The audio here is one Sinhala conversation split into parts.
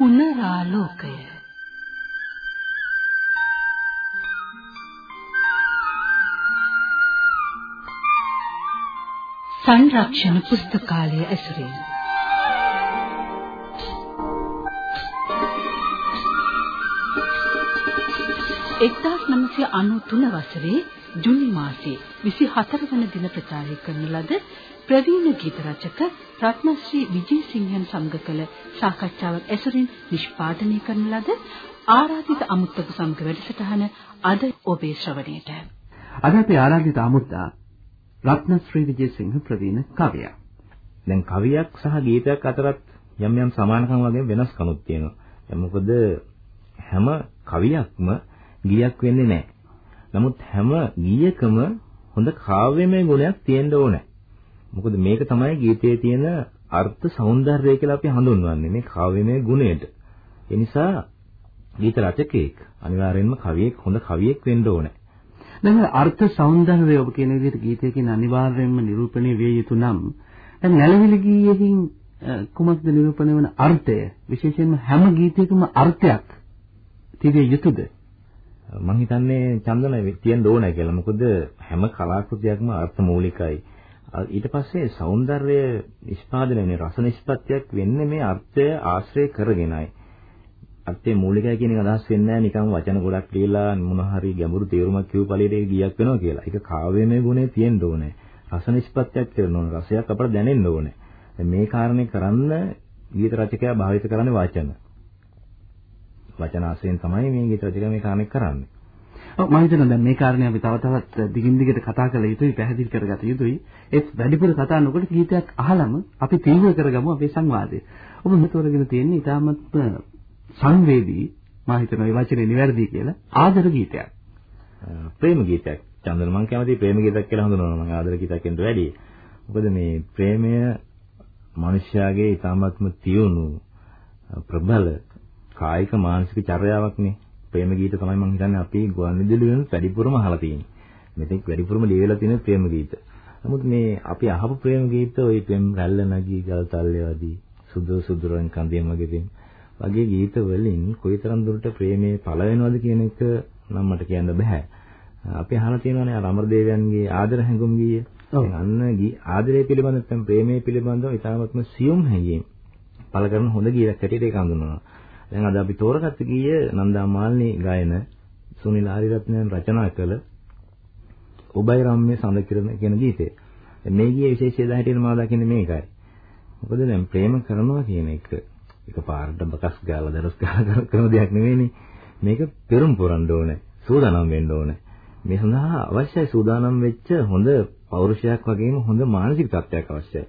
පුනරාලෝකය. සංරක්ෂණ පුස්තකාලය ඇසුරින්. 1993 වසරේ ජුනි මාසයේ 24 වන දින ප්‍රචාරය කරන ලද ප්‍රවීණ ගීත රචක රත්නශ්‍රී විජේසිංහන් සමග කළ සාකච්ඡාවක් ඇසුරින් නිෂ්පාදනය කරන ලද ආරාධිත අමුත්තක සමග වැඩසටහන අද ඔබේ ශ්‍රවණයට. අද අපි ආරාධිත අමුත්තා රත්නශ්‍රී විජේසිංහ ප්‍රවීණ කවියා. දැන් කවියක් සහ ගීතයක් අතරත් යම් යම් සමානකම් වගේ වෙනස්කමක් තියෙනවා. මොකද හැම කවියක්ම ගීයක් වෙන්නේ නැහැ. නමුත් හැම ගීයකම හොඳ කාව්‍යමය ගුණයක් තියෙන්න ඕනේ. මොකද මේක තමයි ගීතයේ තියෙන අර්ථ సౌందර්යය කියලා අපි හඳුන්වන්නේ මේ කාව්‍යමය ගුණයට. ඒ නිසා ගීත රචකයෙක් අනිවාර්යයෙන්ම කවියෙක් හොඳ කවියෙක් වෙන්න ඕනේ. දැන් අර්ථ సౌందර්යය ඔබ කියන විදිහට ගීතයකින් අනිවාර්යයෙන්ම නිරූපණය විය යුතු නම් දැන් නැලවිලි ගීයෙන් කුමක්ද නිරූපණය වන අර්ථය විශේෂයෙන්ම හැම ගීතයකම අර්ථයක් තිබිය යුතුද මම හිතන්නේ චන්දන තියෙන්න ඕනේ කියලා මොකද හැම කලාකෘතියක්ම අර්ථ මූලිකයි ඊට පස්සේ సౌందර්ය නිෂ්පාදනය වෙන්නේ රස නිෂ්පත්තියක් වෙන්නේ මේ අර්ථය ආශ්‍රය කරගෙනයි. අර්ථයේ මූලිකයි කියන එක අදහස් වෙන්නේ නැහැ නිකන් වචන ගොඩක් ලියලා මොන හරි ගැඹුරු තේරුමක් කියව පළියට ගියක් වෙනවා කියලා. ඒක කාව්‍යමය ගුණේ තියෙන්න ඕනේ. රස නිෂ්පත්තියක් කරන ඕනේ. රසයක් අපට දැනෙන්න ඕනේ. මේ කාරණේ කරන්න ගීත රචකයා භාවිත කරන්නේ වචන. වචන ආශ්‍රයෙන් තමයි මේ ගීත රචකයා මේ කාරණේ කරන්නේ. ඔව් මම හිතනවා දැන් මේ කාරණේ අපි තව තවත් දිගින් දිගට කතා කළ යුතුයි පැහැදිලි කරගත යුතුයි. ඒත් වැඩිපුර කතා නොකොට ගීතයක් අහලම අපි තීව්‍ර කරගමු අපේ සංවාදය. ඔබ මෙතනගෙන තියෙන්නේ ඊටමත් සංවේදී මම හිතනවා මේ වචනේ නිවැරදි කියලා ආදර ගීතයක්. ප්‍රේම ගීතයක්. චන්දන මම කැමති ප්‍රේම ගීතයක් කියලා හඳුනනවා මම ආදර ගීතයක් කියනට වැඩිය. මොකද මේ ප්‍රේමය මිනිස්යාගේ ඊටමත්ම තියුණු ප්‍රබල කායික මානසික චර්යාවක්නේ. ප්‍රේම ගීත තමයි මම හිතන්නේ අපි ගුවන්විදුලි වලින් වැඩිපුරම අහලා තියෙන්නේ. මෙතෙක් වැඩිපුරම ලියවිලා තියෙන ප්‍රේම ගීත. නමුත් මේ අපි අහපු ප්‍රේම ගීත ওই පෙම් රැල්ල නැගී ගල් තල්ලේ වදී සුදු සුදුරන් කන්දියම් වගේ දෙන වගේ ගීත වලින් කොයිතරම් දුරට ප්‍රේමේ පළ වෙනවද කියන එක නම් මට කියන්න බෑ. අපි අහලා තියෙනවානේ අර අමරදේවයන්ගේ ආදර හැඟුම් ගීය. අන්න ආදරය පිළිබඳ නැත්නම් ප්‍රේමයේ පිළිබඳව ඉතාමත්ම සියුම් හැඟීම් පළ කරන හොඳ ගීයක් හැටියට ඒක හඳුන්වනවා. දැන් අද අපි තෝරගත්ත ගීය නන්දා මාල්නී ගායන සුනිල් ආරියරත්නයන් රචනා කළ ඔබයි රම්මේ සඳ කිරණ කියන ගීතය. මේ ගීයේ විශේෂය දැහැටියට මම දකින්නේ මේකයි. මොකද දැන් ප්‍රේම කරනවා කියන එක එකපාරට බකස් ගාලා දරස් ගාලා කරන දෙයක් නෙවෙයිනේ. මේක පෙරම් පුරන්න ඕනේ. සූදානම් වෙන්න ඕනේ. මේ සඳහා අවශ්‍යයි සූදානම් වෙච්ච හොඳ පෞරුෂයක් වගේම හොඳ මානසික තත්ත්වයක් අවශ්‍යයි.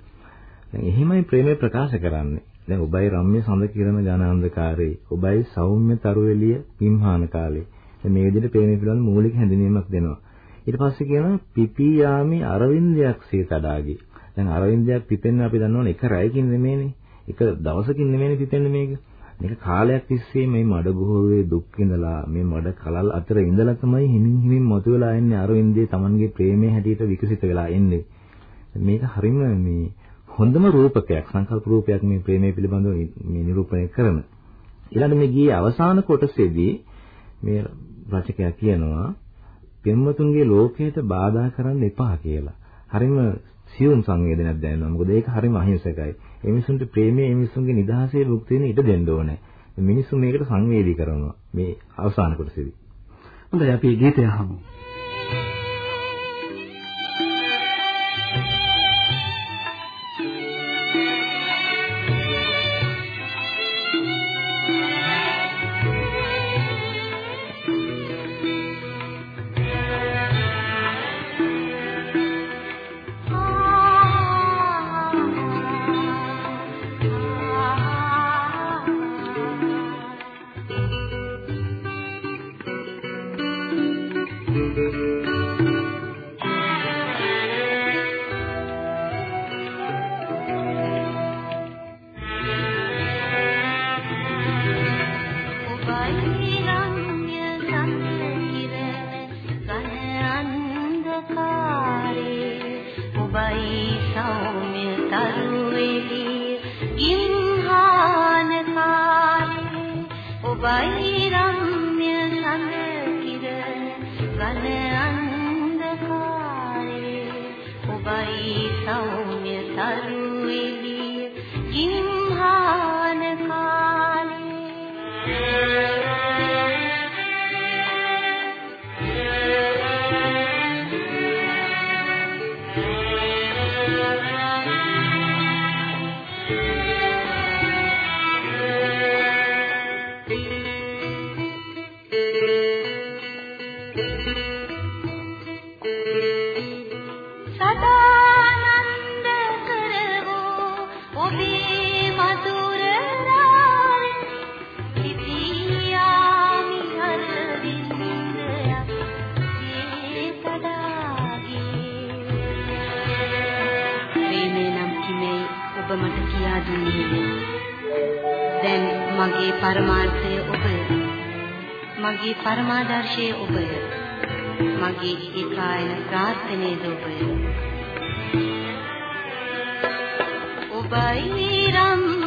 දැන් එහෙමයි ප්‍රේමය ප්‍රකාශ කරන්නේ. දැන් ඔබයි රම්‍ය සඳ කිරණ ඝනාන්ධකාරේ ඔබයි සෞම්‍ය තරුවෙලිය පිම්හාන කාලේ. දැන් මේ විදිහට ප්‍රේමය පිළිබඳ මූලික හැඳිනීමක් දෙනවා. ඊට පස්සේ කියනවා පිපියාමි අරවින්දයක් සීතඩාගේ දැන් අරවින්දයක් පිපෙන්න අපි දන්නවනේ එක රැයකින් නෙමෙයිනේ. එක දවසකින් නෙමෙයිනේ පිපෙන්නේ මේක. මේක කාලයක් තිස්සේ මේ මඩ ගොහුවේ දුක් විඳලා මේ මඩ කලල් අතර ඉඳලා තමයි හිමින් හිමින් මතුවලා එන්නේ අරවින්දේ Tamanගේ ප්‍රේමයේ හැටියට විකසිත වෙලා එන්නේ. මේක හරිම මේ හොඳම රූපකයක් සංකල්ප රූපයක් මේ ප්‍රේමය පිළිබඳව මේ නිරූපණය කරන. ඊළඟ මේ ගියේ අවසාන කොටසේදී මේ රචකයා කියනවා පෙම්වතුන්ගේ ලෝකයට බාධා කරන්න එපා කියලා. හරිම සියුම් සංවේදනයක් දැනෙනවා. මොකද ඒක හරිම අහිංසකයි. ඒ මිනිසුන්ට ප්‍රේමයේ ඒ මිනිසුන්ගේ නිදහසේ භුක්ති වෙන ඉඩ දෙන්න ඕනේ. මිනිස්සු මේකට සංවේදී කරනවා. මේ අවසාන කොටසේදී. හොඳයි අපි ගීතය අහමු. මගේ පරමාර්ථය ඔබය. මගේ පරමාදර්ශය ඔබය. මගේ ඒකායන ප්‍රාර්ථනයද ඔබය. ඔබයි රම්‍ය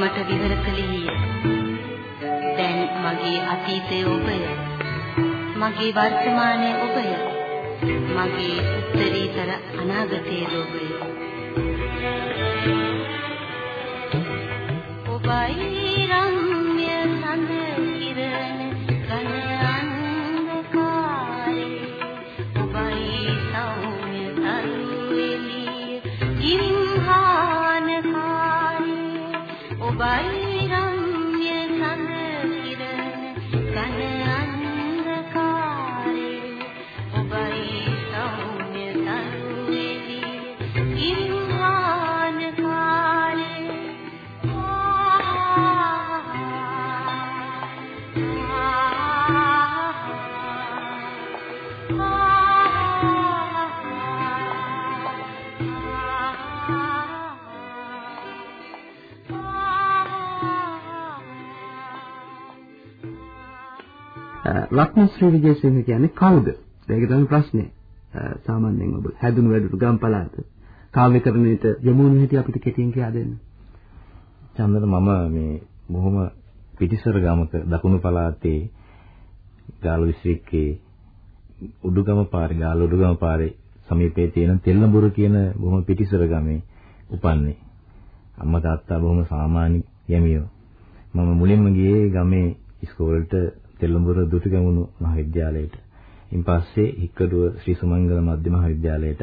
මට විවර කළේය. දැන් මගේ අතීතය ඔබය. මගේ වර්තමානය ඔබය. මගේ උත්තරීතර අනාගතය ඔබය. ඔබයි රත්නශ්‍රී විජේසිංහ කියන්නේ කවුද? ඒක තමයි ප්‍රශ්නේ. සාමාන්‍යයෙන් ඔබ හැදුණු වැඩුණු ගම්පලාත කාව්‍යකරණයට යමුණු හැටි අපිට කෙටියෙන් කියා දෙන්න. චන්දන මම මේ බොහොම පිටිසර ගමක දකුණු පළාතේ ගාල්ල දිස්ත්‍රික්කයේ උඩුගම පාරේ ගාල්ල උඩුගම පාරේ සමීපයේ තියෙන තෙල්ලඹුර කියන බොහොම පිටිසර ගමේ උපන්නේ. අම්මා තාත්තා බොහොම සාමාන්‍ය යමියෝ. මම මුලින්ම ගියේ ගමේ ඉස්කෝලේට තෙල්ලඹුර දුටුගැමුණු මහවිද්‍යාලයට. ඉන්පස්සේ හික්කඩුව ශ්‍රී සුමංගල මධ්‍ය මහවිද්‍යාලයටත්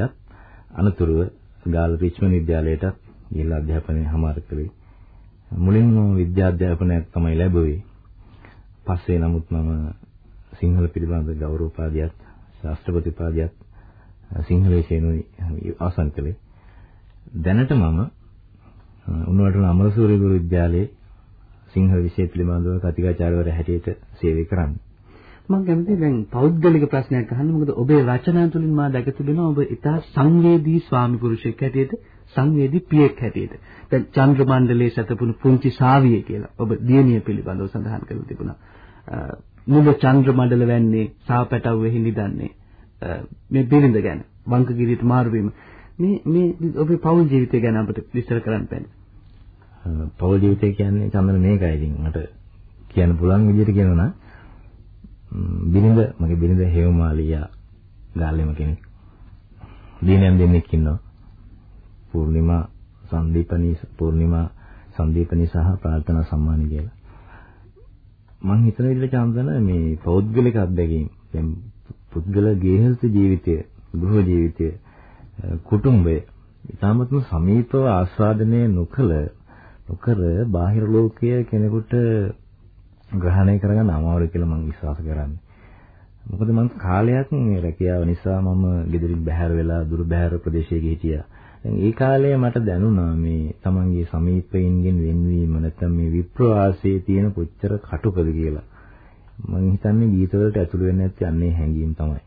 අනතුරුව ගාල් රිච්මන්ඩ් විද්‍යාලයටත් ගිහිල්ලා අධ්‍යාපනය හමාර කළේ. මුලින්ම විද්‍යා අධ්‍යාපනයක් තමයි ලැබුවේ. පස්සේ නමුත් මම සිංහල පිළිබඳ ගෞරව උපාධියත් ශාස්ත්‍රපති උපාධියත් සිංහල විෂයෙන්ුයි අවසන් කළේ. දැනට මම උණුවටන අමරසූරිය ගුරු විද්‍යාලයේ සිංහල විෂය පිළිබඳව කතිකාචාර්යවරයා හැටියට සේවය කරන්නේ. මම කැමතියි දැන් පෞද්ගලික ප්‍රශ්නයක් අහන්න මොකද ඔබේ රචනා තුලින් මා දැක තිබෙනවා ඔබ ඉතා සංවේදී ස්වාමි පුරුෂයෙක් හැටියට සංවේදී පියෙක් හැටියට. දැන් චන්ද්‍ර මණ්ඩලයේ සැතපුණු පුංචි සාවිය කියලා ඔබ දියණිය පිළිබඳව සඳහන් කරලා තිබුණා. මුල චන්ද්‍ර මණ්ඩල වැන්නේ සාපැටව්වේ හිඳිදන්නේ මේ බිරිඳ ගැන වංකගිරියට මාරු වීම මේ මේ ඔබේ පෞල් ජීවිතය ගැන අපිට විස්තර කරන්න බැහැ. පෞල් ජීවිතය කියන්නේ චන්දන මේකයි ඉතින් මට කියන්න පුළුවන් විදිහට කියනවා නම් බිරිඳ මගේ බිරිඳ හේවමාලියා ගාල්ලෙම කෙනෙක්. දිනයන් දෙන්නෙක් ඉන්නවා. පූර්ණිමා සංදීපනී පූර්ණිමා සංදීපනී සහ ප්‍රාර්ථනා සම්මාන කියලා. මම හිතන විදිහට චන්දන මේ පෞද්ගලික අත්දැකීම් දැන් පුද්ගල ගේහස්ත ජීවිතය ගෘහ ජීවිතය කුටුම්බය ඊටාමත්ම සමීපව ආස්වාදනය නොකළ නොකර බාහිර ලෝකය කෙනෙකුට ග්‍රහණය කරගන්න අමාරුයි කියලා මම විශ්වාස කරන්නේ. මොකද මම කාලයක් මේ රැකියාව නිසා මම ගෙදරින් බැහැර වෙලා දුර බැහැර ප්‍රදේශයක හිටියා. දැන් ඒ කාලේ මට දැනුණා මේ තමන්ගේ සමීපයින්ගෙන් වෙන්වීම නැත්නම් මේ විප්‍රවාසයේ තියෙන කොච්චර කටුකද කියලා. මම හිතන්නේ ගීතවලට ඇතුළු වෙන්නේ නැති අන්නේ හැංගීම් තමයි.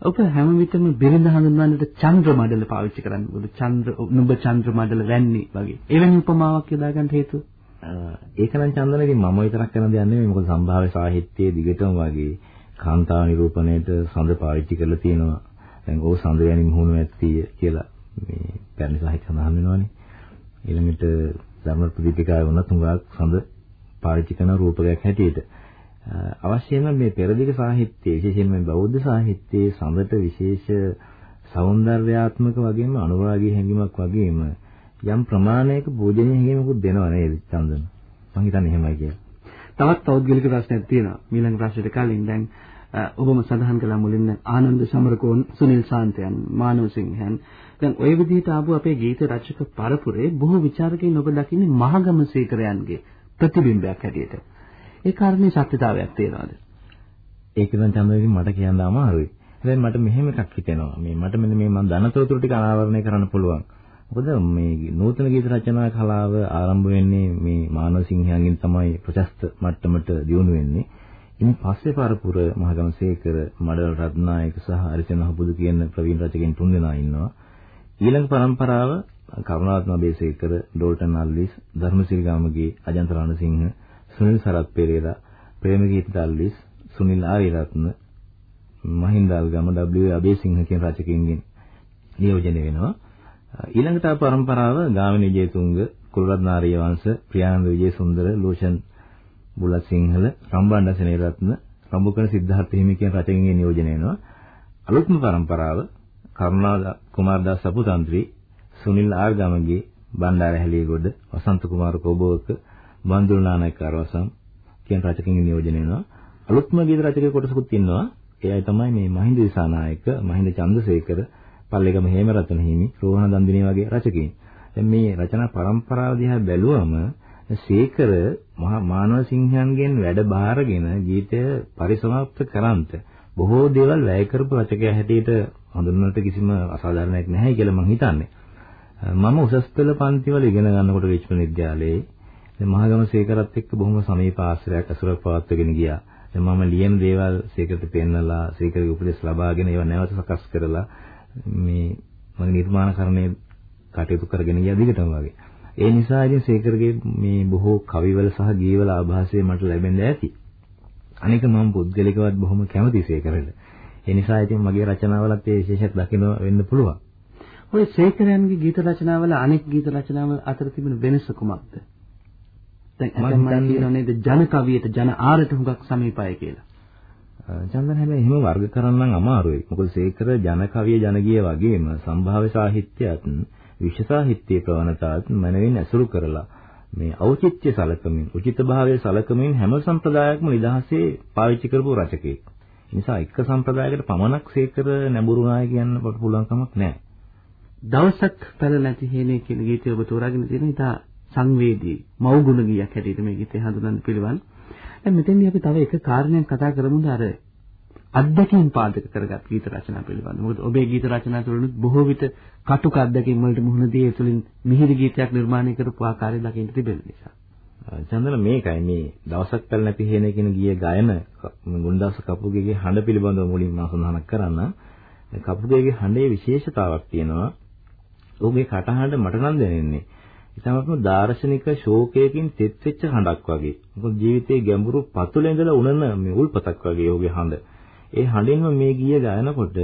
ඔබ හැම විටම බිරිඳ හඳුන්වන්නට චන්ද්‍ර මඩල පාවිච්චි කරන්නේ. මොකද චන්ද්‍ර නුඹ චන්ද්‍ර මඩල වැන්නේ වගේ. එවැනි උපමාවක් යොදා ගන්න හේතුව? ඒක නම් චන්දන ඉතින් මම විතරක් කරන දෙයක් නෙමෙයි. මොකද සම්භාව්‍ය සාහිත්‍යයේ දිගටම වගේ කාන්තාව නිරූපණයට සඳ පාවිච්චි කරලා තියෙනවා. දැන් ඕ සඳ යනි මුහුණු ඇත්තිය කියලා මේ පැරණි සාහිත්‍ය සඳහන් වෙනවානේ. ඊළඟට ධර්ම ප්‍රදීපිකාවේ වුණත් උඟාක් සඳ පාවිච්චි කරන රූපකයක් හැටියට. අවශ්‍යම මේ පෙරදිග සාහිත්‍යයේ විශේෂයෙන්ම බෞද්ධ සාහිත්‍යයේ සඳට විශේෂ సౌందర్యාත්මක වගේම අනුරාගී හැඟීමක් වගේම යම් ප්‍රමාණයක පූජනීය හැඟීමකුත් දෙනව නේද චන්දන මං හිතන්නේ එහෙමයි කියලා. තවත් පෞද්ගලික ප්‍රශ්නයක් තියෙනවා. මීළඟ ප්‍රශ්නෙට කලින් දැන් ඔබම සඳහන් කළා මුලින්ම ආනන්ද සමරකෝන් සුනිල් සාන්තයන් මානව සිංහයන් දැන් ওই විදිහට ආපු අපේ ගීත රචක පරපුරේ බොහෝ ਵਿਚාරකයන් ඔබ දකින්නේ මහගම සීකරයන්ගේ ප්‍රතිබිම්බයක් හැටියට ඒ කාරණේ සත්‍යතාවයක් තියෙනවද? ඒක නම් චන්දවින් මට කියන්න අමාරුයි. හැබැයි මට මෙහෙම එකක් හිතෙනවා. මේ මට මෙන්න මේ මම දනතොරතුරු ටික අනාවරණය කරන්න පුළුවන්. මොකද මේ නූතන ගීත රචනා කලාව ආරම්භ වෙන්නේ මේ මානව සිංහයන්ගෙන් තමයි ප්‍රශස්ත මට්ටමට දියුණු වෙන්නේ. ඉන් පස්සේ පරපුර මහගමසේකර මඩල් රත්නායක සහ අරිසන හබුදු කියන ප්‍රවීණ රචකයන් තුන්දෙනා ඉන්නවා. ඊළඟ પરම්පරාව කරුණාරත්න බේසේකර, ඩෝල්ටන් අල්විස්, ධර්මසිරි ගාමගේ අජන්ත රණසිංහ, සුනිල් සරත් පෙරේරා, ප්‍රේමගීත දල්විස්, සුනිල් ආරියරත්න, මහින්දාල්ගම W අබේසිංහ කියන රචකයින්ගෙන් නියෝජනය වෙනවා. ඊළඟට ආ පරම්පරාව ගාමිණී ජයතුංග, කුලරත්න ආරියවංශ, ප්‍රියානන්ද විජේසුන්දර, ලෝෂන් බුලත් සිංහල, රම්බණ්ඩ සෙනෙරත්න, රඹුකන සිද්ධාර්ථ හිමි කියන රචකයින්ගෙන් නියෝජනය වෙනවා. අලුත්ම පරම්පරාව කරුණා කුමාරදාස සපුතන්ත්‍රි, සුනිල් ආර්ගමගේ, බණ්ඩාර හැලියගොඩ, වසන්ත කුමාර කොබෝක බන්දුල් නානායක කරවසම් කියන රචකයන්ගෙන් නියෝජනය වෙනවා. අලුත්ම ගීත රචකයෙකු කොටසකුත් ඉන්නවා. ඒ අය තමයි මේ මහින්ද දිසානායක, මහින්ද චන්ද්‍රසේකර, පල්ලේගම හේමරතන හිමි, රෝහණ දන්දිනේ වගේ රචකයින්. දැන් මේ රචනා පරම්පරාව දිහා බැලුවම සීකර මානව සිංහයන්ගෙන් වැඩ බාරගෙන ගීතය පරිසමාප්ත කරන්ත බොහෝ දේවල් වැය කරපු රචකයා හැටියට හඳුන්වන්නට කිසිම අසාධාරණයක් නැහැ කියලා මම හිතන්නේ. මම උසස් පෙළ පන්තිවල ඉගෙන ගන්නකොට රිච්මන්ඩ් විද්‍යාලයේ දැන් මහගම සීකරත් එක්ක බොහොම සමීප ආශ්‍රයයක් අසුරක් පවත්වගෙන ගියා. දැන් මම ලියන දේවල් සීකරට පෙන්නලා සීකරගේ උපදෙස් ලබාගෙන ඒවා නැවත සකස් කරලා මේ මගේ නිර්මාණකරණයේ කටයුතු කරගෙන ගියා දිගටම වගේ. ඒ නිසා ඉතින් සීකරගේ මේ බොහෝ කවිවල සහ ගීවල ආభాසය මට ලැබෙන්න ඇති. අනික මම පුද්ගලිකවත් බොහොම කැමති සීකරට. ඒ නිසා ඉතින් මගේ රචනාවලත් ඒ විශේෂයක් දකින්න වෙන්න පුළුවන්. ඔය සීකරයන්ගේ ගීත රචනාවල අනෙක් ගීත රචනාවල අතර තිබෙන වෙනස කුමක්ද? දැන් අතමයි කියනෝ නේද ජන කවියට ජන ආරට හුඟක් සමීපයි කියලා. චන්දන හැබැයි එහෙම වර්ග කරන්න අමාරුයි. මොකද සීකර ජන කවිය ජන ගිය වගේම සම්භාව්‍ය සාහිත්‍යයත් විශ්ව සාහිත්‍යයේ ප්‍රවණතාවත් මනවින් ඇසුරු කරලා මේ ඖචිත්‍ය සලකමින් උචිත භාවයේ සලකමින් හැම සම්ප්‍රදායක්ම නිදහසේ පාවිච්චි කරපු රචකයෙක්. නිසා එක සම්ප්‍රදායකට පමණක් සීකර නැඹුරුනාය කියන්න පුළුවන් කමක් නැහැ. දවසක් පැල නැති හේනේ කියන ගීතය ඔබ තෝරාගෙන තියෙන ඉතා සංවේදී මව්ගුණ ගීයක් හැටියට මේ ගීතය හඳුනන්න පිළිවන්. දැන් මෙතෙන්දී අපි තව එක කාරණයක් කතා කරමුද අර අත්දැකීම් පාදක කරගත් ගීත රචනා පිළිබඳව. මොකද ඔබේ ගීත රචනා තුළින් බොහෝ විට කටුක අත්දැකීම් වලට මුහුණ දී ඒ තුළින් මිහිරි ගීතයක් නිර්මාණය කරපු ආකාරය දකින්න තිබෙන නිසා. චන්දන මේකයි මේ දවසක් පැල නැති හේන කියන ගියේ ගායන ගුණදාස කපුගේගේ හඬ පිළිබඳව මුලින්ම මම සඳහන් කරන්න. කපුගේගේ හඬේ විශේෂතාවක් තියෙනවා. ඔහුගේ කටහඬ මට නම් දැනෙන්නේ. ඉතාමත්ම දාර්ශනික ශෝකයකින් තෙත් වෙච්ච හඬක් වගේ. මොකද ජීවිතයේ ගැඹුරු පතුලේ ඉඳලා උනන මේ උල්පතක් වගේ ඔහුගේ හඬ. ඒ හඬින්ම මේ ගීය ගායනකොට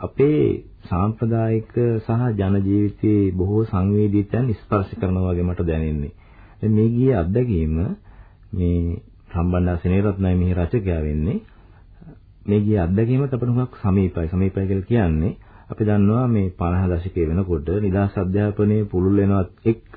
අපේ සාම්ප්‍රදායික සහ ජන ජීවිතයේ බොහෝ සංවේදීතයන් ස්පර්ශ කරනවා වගේ මට දැනෙන්නේ. දැන් මේ ගීයේ අත්දැකීම මේ සම්බන්ධ සෙනෙරත්නයි මෙහි රචකයා වෙන්නේ. මේ ගීයේ අත්දැකීමත් අපිට හුඟක් සමීපයි. සමීපයි කියලා කියන්නේ අපි දන්නවා මේ 50 දශකයේ වෙනකොට නිදහස් අධ්‍යාපනයේ පුළුල් වෙනවත් එක්ක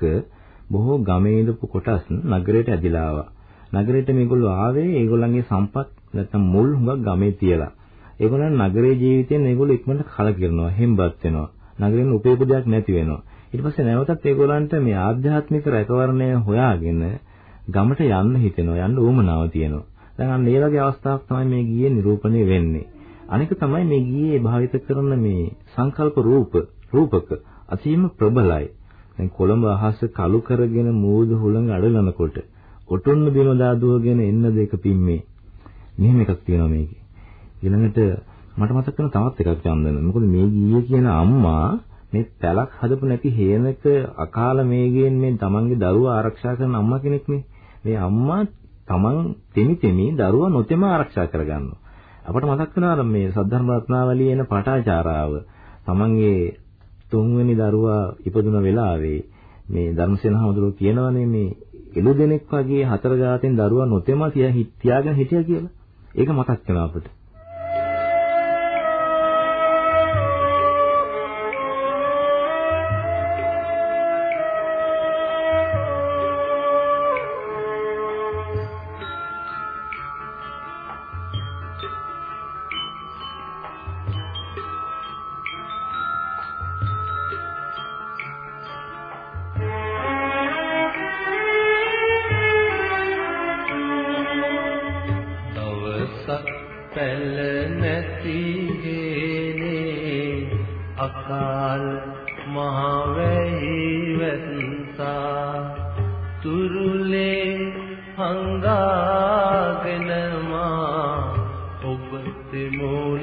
බොහෝ ගමේ ඉඳපු කොටස් නගරයට ඇදිලා ආවා. නගරයට මේගොල්ලෝ ආවේ ඒගොල්ලන්ගේ සම්පත් නැත්නම් මුල් හුඟක් ගමේ තියලා. ඒගොල්ලන් නගරේ ජීවිතයෙන් ඒගොල්ලෝ ඉක්මනට කලකිරෙනවා, හෙම්බත් වෙනවා. නගරෙන් උපයපදයක් නැති වෙනවා. ඊට පස්සේ නැවතත් ඒගොල්ලන්ට මේ ආධ්‍යාත්මික රැකවරණය හොයාගෙන ගමට යන්න හිතෙනවා, යන්න උවමනාව තියෙනවා. දැන් අන්න ඒ වගේ අවස්ථාවක් තමයි මේ ගීයේ නිරූපණය වෙන්නේ. අනික තමයි මේ ගීයේ භාවිත කරන මේ සංකල්ප රූප, රූපක අසීම ප්‍රබලයි. දැන් කොළඹ අහස කළු කරගෙන මූදු හුළඟ අඩලනකොට ඔටොන්න බිම දාදුවගෙන එන්න දෙක පිම්මේ. මෙහෙම එකක් තියෙනවා මේකේ. ඊළඟට මට මතක් වෙන තවත් එකක් චන්දන. මොකද මේ ගීයේ කියන අම්මා මේ පැලක් හදපු නැති හේනක අකාල මේගෙන් මේ තමන්ගේ දරුවා ආරක්ෂා කරන අම්මා කෙනෙක් නේ. මේ අම්මා තමන් තෙමි තෙමි දරුවා නොතෙම ආරක්ෂා කරගන්නවා. අපට මතක් වෙනවා මේ සද්ධර්ම රත්නාවලියේ එන පාඨාචාරාව තමන්ගේ තුන්වෙනි දරුවා ඉපදුන වෙලාවේ මේ ධර්මසේන හමුදුරුවෝ කියනවානේ මේ එළු දෙනෙක් වගේ හතර ගාතෙන් දරුවා නොතෙම තියාගෙන හිටියා කියලා. ඒක මතක් වෙනවා අපිට. ගේනේ අකාල් මහවැහි වැත්සා තුරුලේ හංගාගෙන මා ඔබ තෙමෝ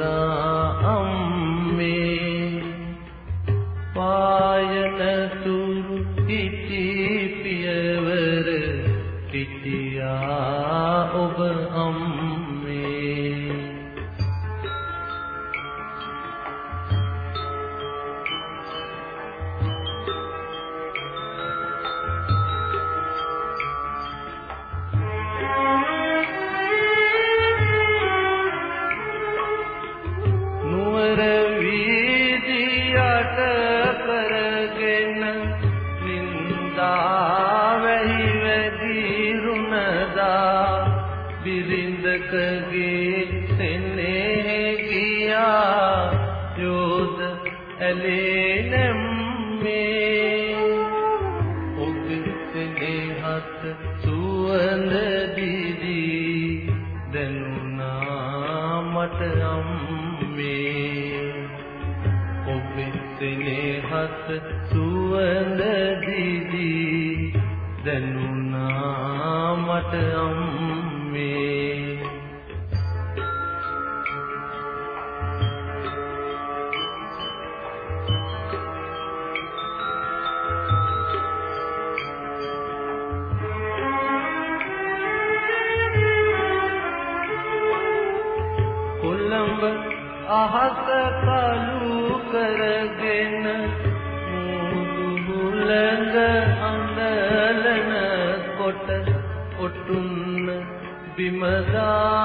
බිමදාදුවගෙන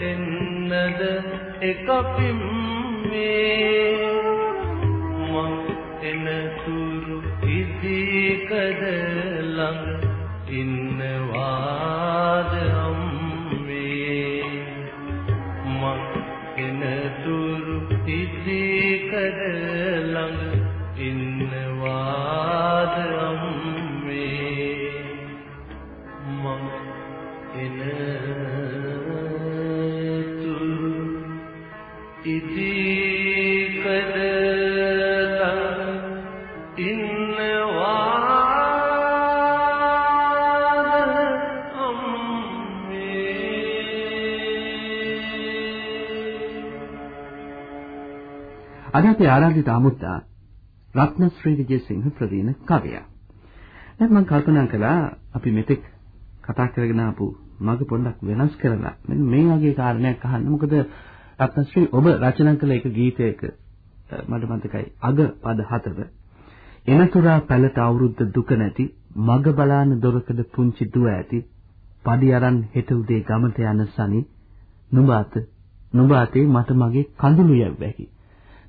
එන්නද එකපිම් මේ. මං එනතුරු ඉදිකද අද අපේ ආරාධිත අමුත්තා රත්නශ්‍රී විජේසිංහ ප්‍රවීණ කවියා. දැන් මම කල්පනා කළා අපි මෙතෙක් කතා කරගෙන ආපු මග පොඩ්ඩක් වෙනස් කරලා මෙන්න මේ වගේ කාරණයක් අහන්න. මොකද රත්නශ්‍රී ඔබ රචනා කළ එක ගීතයක මට මතකයි අග පද හතර එනතුරා පැලට අවුරුද්ද දුක නැති මග බලාන දොරකඩ පුංචි දුව ඇති පඩි අරන් හෙට උදේ ගමට යන සනි නුඹ අත නුඹ අතේ මට මගේ කඳුළු යැව්වැකි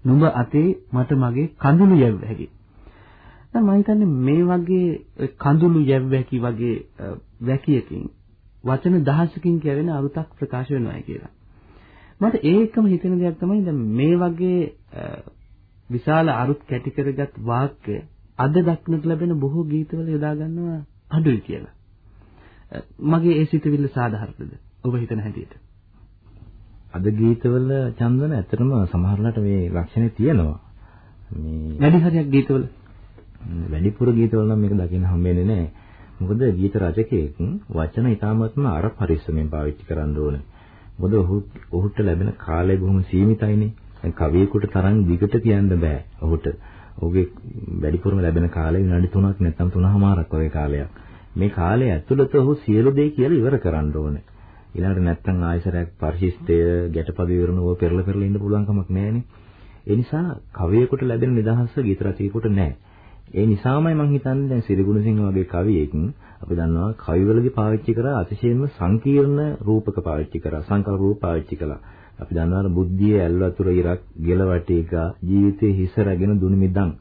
නුඹ අතේ මට මගේ කඳුළු යැව්ව හැකි. දැන් මම හිතන්නේ මේ වගේ කඳුළු යැව්ව හැකි වගේ වැකියකින් වචන දහසකින් කියවෙන අරුතක් ප්‍රකාශ වෙනවා කියලා. මට ඒකම හිතෙන දෙයක් තමයි දැන් මේ වගේ විශාල අරුත් කැටි කරගත් වාක්‍ය අද දක්නට ලැබෙන බොහෝ ගීතවල යොදා ගන්නවා අඩුයි කියලා. මගේ ඒ සිතුවිල්ල සාධාරණද? ඔබ හිතන හැටියට. අද ගීතවල චන්දන ඇත්තටම සමහරලාට මේ ලක්ෂණේ තියෙනවා. මේ වැඩි හරියක් ගීතවල වැඩිපුර ගීතවල නම් මේක දකින්න හම්බෙන්නේ නැහැ. මොකද ගීත රචකයෙක් වචන ඊටාත්ම අර පරිස්සමෙන් පාවිච්චි කරන්න ඕනේ. මොකද ඔහු ඔහුට ලැබෙන කාලය බොහොම සීමිතයිනේ. කවියෙකුට තරම් දිගට කියන්න බෑ. ඔහුට ඔහුගේ වැඩිපුරම ලැබෙන කාලය විනාඩි 3ක් නැත්නම් 3මාරක් වගේ කාලයක්. මේ කාලය ඇතුළත ඔහු සියලු දේ කියලා ඉවර කරන්න ඕනේ. ඊළඟට නැත්නම් ආයසරයක් පරිශිෂ්ටය ගැටපද විවරණව පෙරල පෙරල ඉන්න පුළුවන් කමක් නැහැනේ. ඒ නිසා කවියෙකුට ලැබෙන නිදහස ගීත රචකයෙකුට නැහැ. ඒ නිසාමයි මම හිතන්නේ දැන් සිරිගුණසිංහ වගේ කවියෙක් අපි දන්නවා කවිවලදී පාවිච්චි කරා අතිශයින්ම සංකීර්ණ රූපක පාවිච්චි කරා සංකල්ප රූප පාවිච්චි කළා. අපි දන්නවා බුද්ධියේ ඇල් වතුර ඉරක් ගෙලවටේක ජීවිතේ හිස රැගෙන දුනු මිදන්.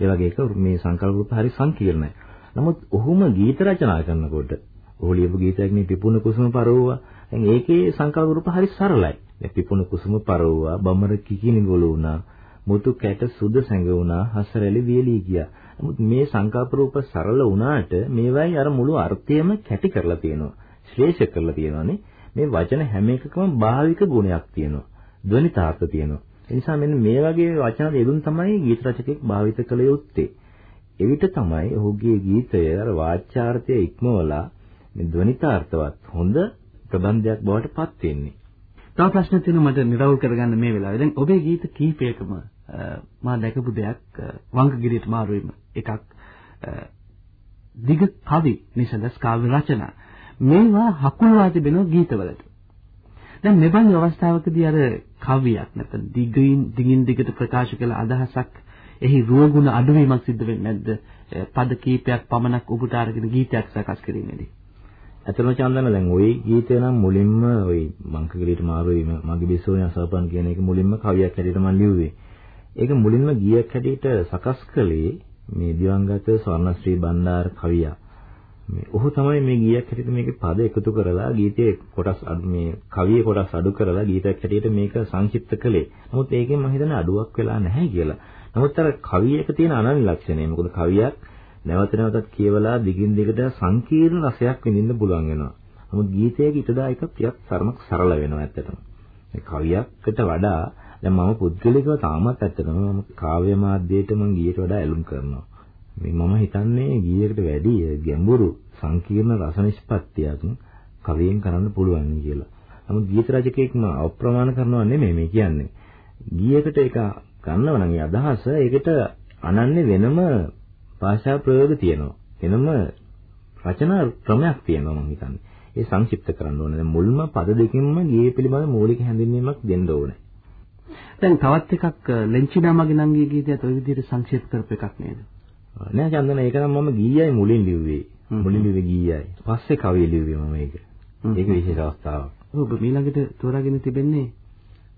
ඒ වගේ එක මේ සංකල්ප රූප හරි සංකීර්ණයි. නමුත් ඔහුම ගීත රචනා කරනකොට ඔහු ලියපු ගීතයක් නේ පිපුණ කුසුම පරවුවා. දැන් ඒකේ සංකල්ප රූප හරි සරලයි. දැන් පිපුණ කුසුම පරවුවා, බමර කිකිනි ගොළු වුණා, මුතු කැට සුද සැඟ වුණා, හසරැලි වියලී ගියා. නමුත් මේ සංකල්ප රූප සරල වුණාට මේවයි අර මුළු අර්ථයම කැටි කරලා තියෙනවා. ශ්ලේෂ කරලා තියෙනවානේ. මේ වචන හැම එකකම භාවික ගුණයක් තියෙනවා. ධ්වනිතාර්ථ තියෙනවා. ඒ නිසා මෙන්න මේ වගේ වචන දෙදුන් තමයි ගීත රචකෙක් භාවිත කළ යුත්තේ. එවිට තමයි ඔහුගේ ගීතය අර වාචාර්ථය ඉක්මවලා මේ ධ්වනිතාර්ථවත් හොඳ ප්‍රබන්ධයක් බවට පත් වෙන්නේ. තව ප්‍රශ්න තියෙනවා මට නිරවුල් කරගන්න මේ වෙලාවේ. දැන් ඔබේ ගීත කීපයකම මා දැකපු දෙයක් වංගගිරියට මාරුවීම එකක් දිග කවි නිසඳස් කාව්‍ය රචනා මේවා හකුලවා තිබෙන ගීතවලට. දැන් මෙබඳු අවස්ථාවකදී අර කවියක් නැත්නම් දිගින් දිගින් දිගට ප්‍රකාශ කළ අදහසක් එහි රුවගුණ අඩුවීමක් සිද්ධ වෙන්නේ නැද්ද? පද කීපයක් පමණක් උපුට අරගෙන ගීතයක් සකස් කිරීමේදී. ඇත්තම චන්දන දැන් ওই ගීතය නම් මුලින්ම ওই මංකගලියට මාරු වීම මගේ බිසෝනේ අසපන් කියන එක මුලින්ම කවියක් හැටියට මම ලිව්වේ. ඒක මුලින්ම ගීයක් හැටියට සකස් කළේ මේ දිවංගත ස්වර්ණශ්‍රී බණ්ඩාර කවියා. මේ ඔහු තමයි මේ ගීයක් හැටියට මේකේ පද එකතු කරලා ගීතයේ කොටස් මේ කවියේ කොටස් අඩු කරලා ගීතයක් හැටියට මේක සංක්ෂිප්ත කළේ. නමුත් ඒකෙන් මම හිතන්නේ අඩුවක් වෙලා නැහැ කියලා. නමුත් අර කවියක තියෙන අනන්‍ය ලක්ෂණය මොකද කවියක් නැවත නැවතත් කියවලා දිගින් දිගට සංකීර්ණ රසයක් විඳින්න පුළුවන් වෙනවා. නමුත් ගීතයක ඊටදා එක ටිකක් සරමක් සරල වෙනවා ඇත්තටම. මේ කවියකට වඩා දැන් මම පුද්ගලිකව තාමත් ඇත්තටම මම කාව්‍ය මාධ්‍යයට මම ගීයට වඩා ඇලුම් කරනවා. මේ මම හිතන්නේ ගීයකට වැඩි ගැඹුරු සංකීර්ණ රස නිෂ්පත්තියක් කවියෙන් කරන්න පුළුවන් කියලා. නමුත් ගීත රචකයෙක්ම අප්‍රමාණ කරනවා නෙමෙයි මේ කියන්නේ. ගීයකට ඒක ගන්නව නම් ඒ අදහස ඒකට අනන්‍ය වෙනම භාෂා ප්‍රයෝග තියෙනවා. වෙනම රචනා ක්‍රමයක් තියෙනවා මම හිතන්නේ. ඒ සංක්ෂිප්ත කරන්න ඕනේ. දැන් මුල්ම පද දෙකින්ම ගීය පිළිබඳ මූලික හැඳින්වීමක් දෙන්න ඕනේ. දැන් තවත් එකක් ලෙන්චිනා මගේ නංගී ගීතයත් ওই විදිහට සංක්ෂිප්ත කරපු එකක් නේද? නෑ චන්දන ඒක නම් මම ගීයයි මුලින් ලිව්වේ. මුලින් ලිව්වේ ගීයයි. පස්සේ කවිය ලිව්වේ මම ඒක. ඒක විශේෂ අවස්ථාවක්. ඔබ ඊළඟට තෝරාගෙන තිබෙන්නේ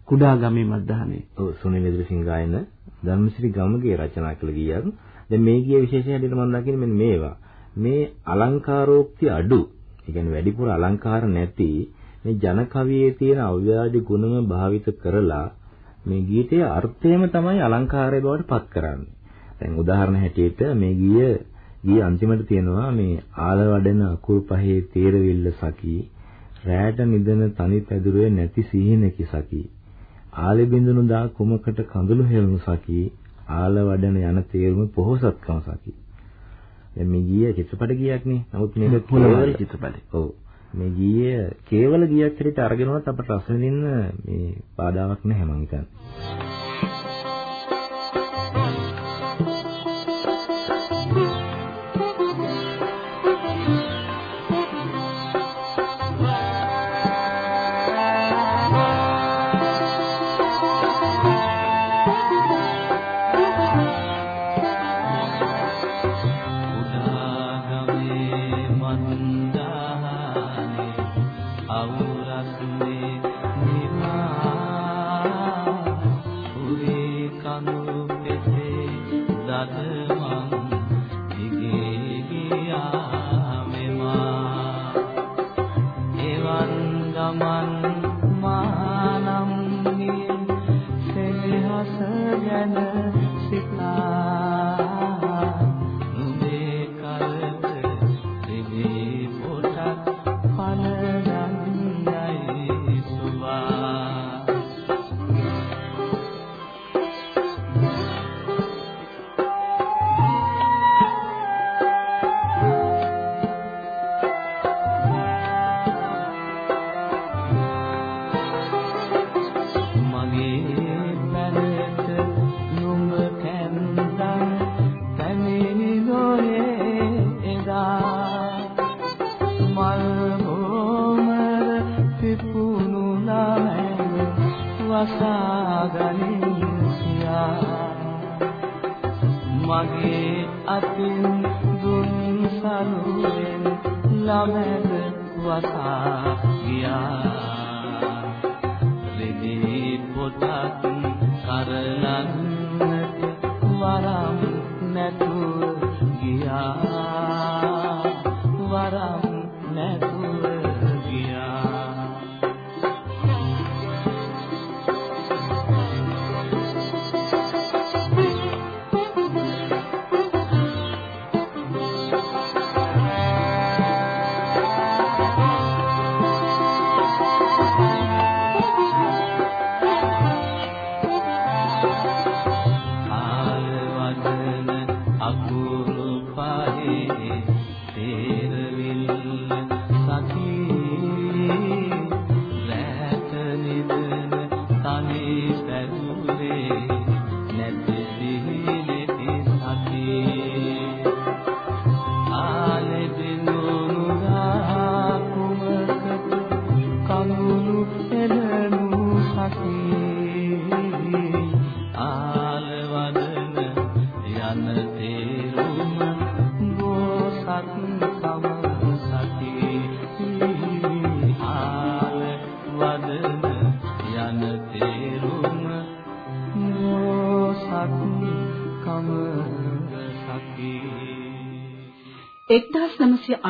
කුඩා ගමේ මද්දහනේ. ඔව් සුනිල් විදුසිංහ ගායන ධර්මශ්‍රී ගමගේ රචනා කළ ගීයක්. දැන් මේ ගීය විශේෂය හැටියට මම දකින්නේ මෙන්න මේවා. මේ අලංකාරෝක්ති අඩු. ඒ කියන්නේ වැඩිපුර අලංකාර නැති මේ ජන කවියේ තියෙන අව්‍යාජ ගුණම භාවිත කරලා මේ ගීතයේ අර්ථයම තමයි අලංකාරය බවට පත් කරන්නේ. දැන් උදාහරණ හැටියට මේ ගීය ගිය අන්තිමට තියෙනවා මේ ආල වඩන අකුරු පහේ තේරවිල්ල සකි රැට නිදන තනි පැදුරේ නැති සීහිනකි සකි ආලෙ බින්දුණු දා කුමකට කඳුළු හෙළුණු සකි ආල වඩන යන තේරුම පොහොසත්කම සකි. දැන් මේ ගීය චිත්‍රපට ගීයක් නේ. නමුත් මේක කේවල චිත්‍රපටයි ඔව්. මේ ගීය කේවල ගීයක් හැටියට අරගෙන උනත් අපට රස විඳින්න මේ බාධාවක් නැහැ මං හිතන්නේ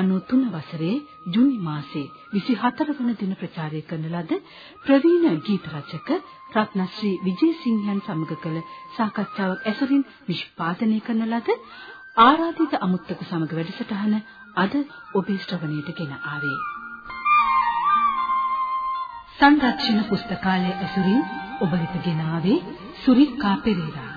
1993 වසරේ ජුනි මාසයේ 24 වන දින ප්‍රචාරය කරන ලද ප්‍රවීණ ගීත රචක රත්නශ්‍රී විජේසිංහයන් සමග කළ සාකච්ඡාවක් ඇසුරින් නිෂ්පාදනය කරන ලද ආරාධිත අමුත්තක සමග වැඩසටහන අද ඔබේ ශ්‍රවණයට ගෙන ආවේ. සංරක්ෂණ පුස්තකාලය ඇසුරින් ඔබ වෙත ගෙන ආවේ සුරිකා පෙරේරා.